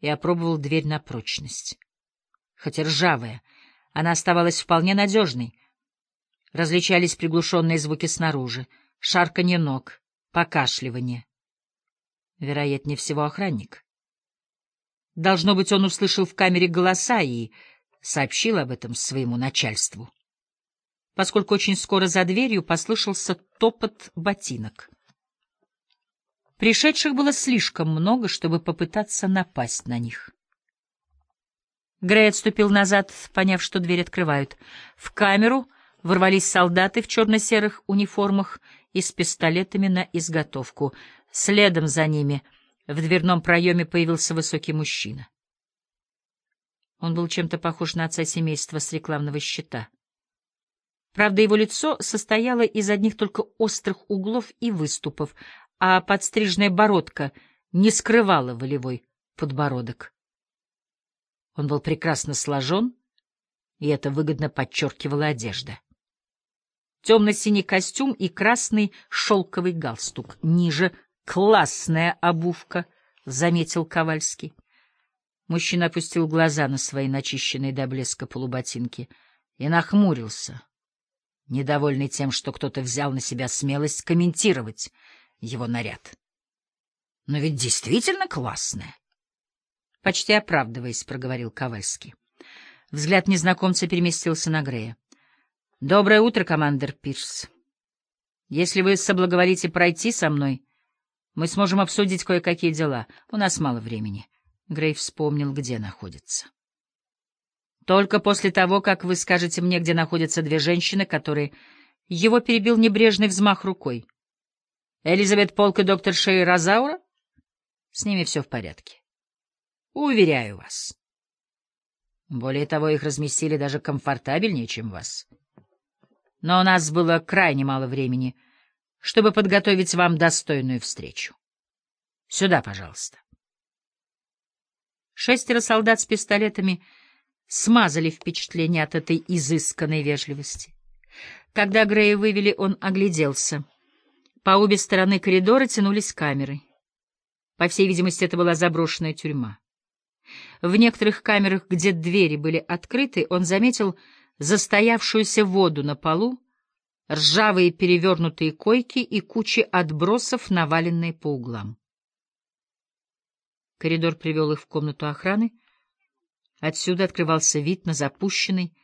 и опробовал дверь на прочность. Хоть ржавая, она оставалась вполне надежной. Различались приглушенные звуки снаружи, шарканье ног, покашливание. Вероятнее всего, охранник. Должно быть, он услышал в камере голоса и сообщил об этом своему начальству, поскольку очень скоро за дверью послышался топот ботинок. Пришедших было слишком много, чтобы попытаться напасть на них. Грей отступил назад, поняв, что дверь открывают. В камеру ворвались солдаты в черно-серых униформах и с пистолетами на изготовку. Следом за ними в дверном проеме появился высокий мужчина. Он был чем-то похож на отца семейства с рекламного щита. Правда, его лицо состояло из одних только острых углов и выступов, а подстриженная бородка не скрывала волевой подбородок. Он был прекрасно сложен, и это выгодно подчеркивала одежда. Темно-синий костюм и красный шелковый галстук. Ниже — классная обувка, — заметил Ковальский. Мужчина опустил глаза на свои начищенные до блеска полуботинки и нахмурился, недовольный тем, что кто-то взял на себя смелость комментировать его наряд. Но ведь действительно классная. — Почти оправдываясь, — проговорил Ковальский. Взгляд незнакомца переместился на Грея. — Доброе утро, командир Пирс. Если вы соблаговолите пройти со мной, мы сможем обсудить кое-какие дела. У нас мало времени. Грей вспомнил, где находится. Только после того, как вы скажете мне, где находятся две женщины, которые... Его перебил небрежный взмах рукой. Элизабет Полк и доктор Шей Розаура? С ними все в порядке. Уверяю вас. Более того, их разместили даже комфортабельнее, чем вас. Но у нас было крайне мало времени, чтобы подготовить вам достойную встречу. Сюда, пожалуйста. Шестеро солдат с пистолетами смазали впечатление от этой изысканной вежливости. Когда Грея вывели, он огляделся. По обе стороны коридора тянулись камеры. По всей видимости, это была заброшенная тюрьма. В некоторых камерах, где двери были открыты, он заметил застоявшуюся воду на полу, ржавые перевернутые койки и кучи отбросов, наваленные по углам. Коридор привел их в комнату охраны. Отсюда открывался вид на запущенный,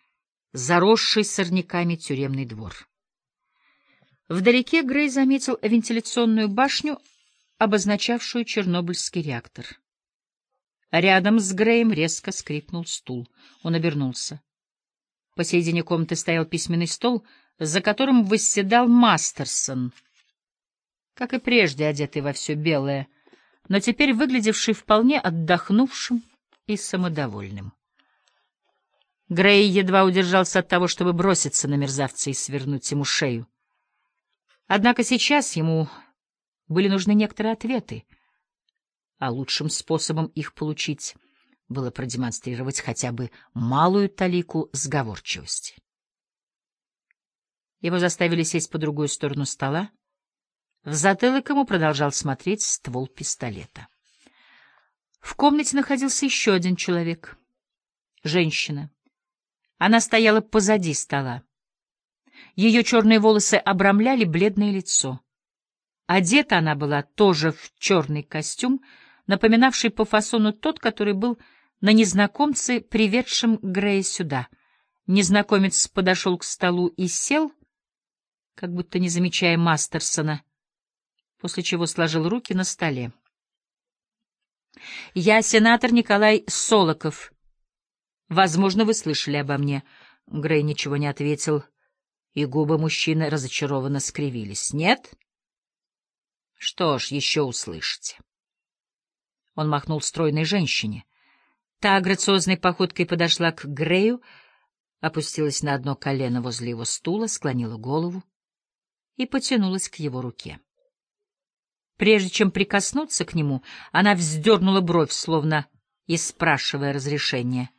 заросший сорняками тюремный двор. Вдалеке Грей заметил вентиляционную башню, обозначавшую Чернобыльский реактор. Рядом с Греем резко скрипнул стул. Он обернулся. Посередине комнаты стоял письменный стол, за которым восседал Мастерсон, как и прежде одетый во все белое, но теперь выглядевший вполне отдохнувшим и самодовольным. Грей едва удержался от того, чтобы броситься на мерзавца и свернуть ему шею. Однако сейчас ему были нужны некоторые ответы — а лучшим способом их получить было продемонстрировать хотя бы малую талику сговорчивости. Его заставили сесть по другую сторону стола. В затылок ему продолжал смотреть ствол пистолета. В комнате находился еще один человек. Женщина. Она стояла позади стола. Ее черные волосы обрамляли бледное лицо. Одета она была тоже в черный костюм, напоминавший по фасону тот, который был на незнакомце, приведшем Грея сюда. Незнакомец подошел к столу и сел, как будто не замечая Мастерсона, после чего сложил руки на столе. «Я сенатор Николай Солоков. Возможно, вы слышали обо мне». Грей ничего не ответил, и губы мужчины разочарованно скривились. «Нет?» «Что ж, еще услышите». Он махнул стройной женщине. Та грациозной походкой подошла к Грею, опустилась на одно колено возле его стула, склонила голову и потянулась к его руке. Прежде чем прикоснуться к нему, она вздернула бровь, словно и спрашивая разрешения.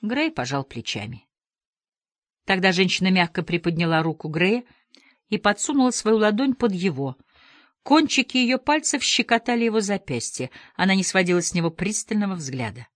Грей пожал плечами. Тогда женщина мягко приподняла руку Грея и подсунула свою ладонь под его. Кончики ее пальцев щекотали его запястье. Она не сводила с него пристального взгляда.